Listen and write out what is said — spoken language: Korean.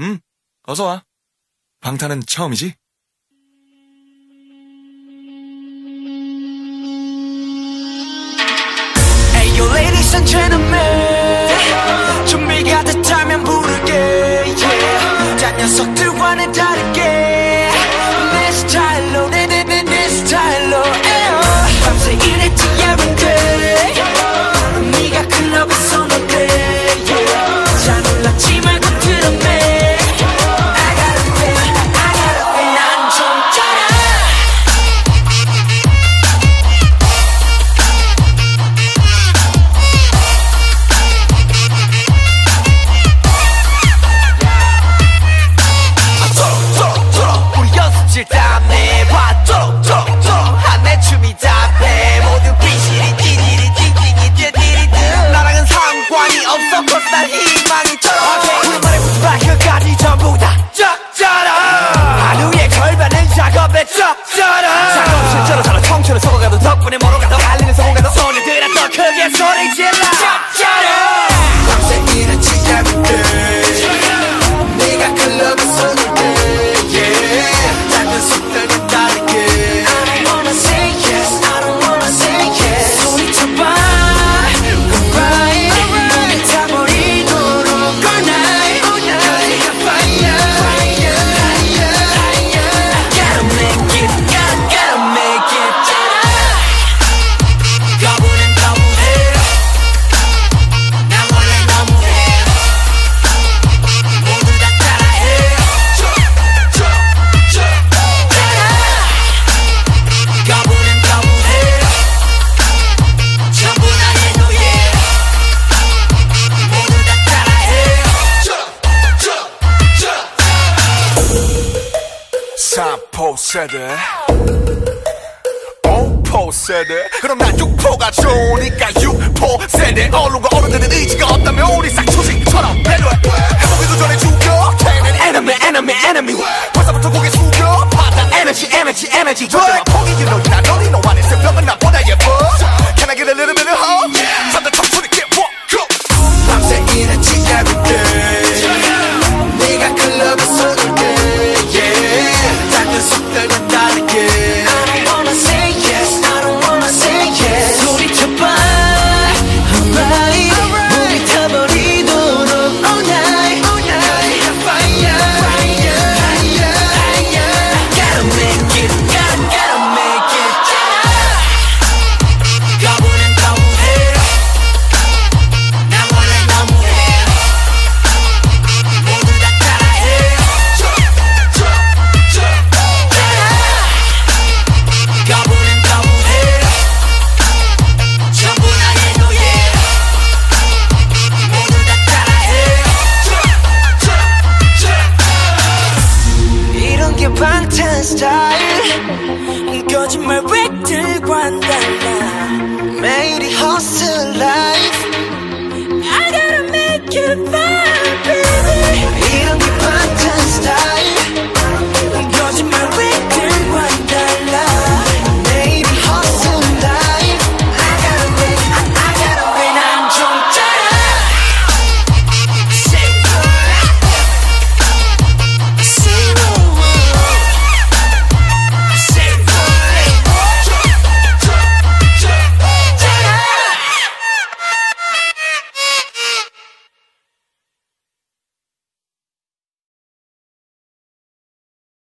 응, 어서 와. 방탄은 처음이지? 준비가 됐다면 부르게, yeah. 다 녀석들과는 다르게. 포 세대 오포 세대 그럼 난 육포가 좋으니까 육포 세대 어른과 어른들은 의지가 없다면 우리 싹 초식처럼 배려해. 방탄 스타일 거짓말 왜 들고 한다 나 매일이 허슬라